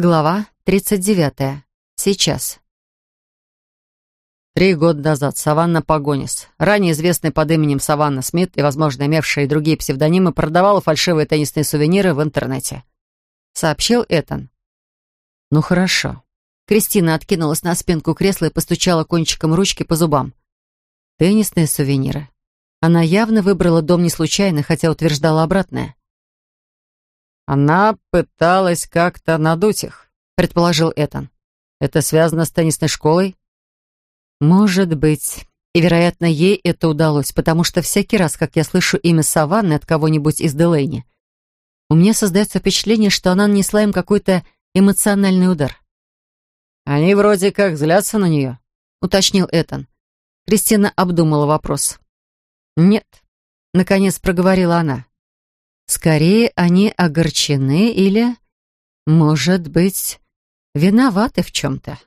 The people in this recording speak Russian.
Глава 39. Сейчас. Три года назад Саванна Погонис, ранее известная под именем Саванна Смит и, возможно, имевшая и другие псевдонимы, продавала фальшивые теннисные сувениры в интернете. Сообщил Этан. «Ну хорошо». Кристина откинулась на спинку кресла и постучала кончиком ручки по зубам. «Теннисные сувениры». Она явно выбрала дом не случайно, хотя утверждала обратное. «Она пыталась как-то надуть их», — предположил Этан. «Это связано с теннисной школой?» «Может быть. И, вероятно, ей это удалось, потому что всякий раз, как я слышу имя Саванны от кого-нибудь из Делейни, у меня создается впечатление, что она нанесла им какой-то эмоциональный удар». «Они вроде как злятся на нее», — уточнил Этан. Кристина обдумала вопрос. «Нет», — наконец проговорила она. Скорее, они огорчены или, может быть, виноваты в чем-то.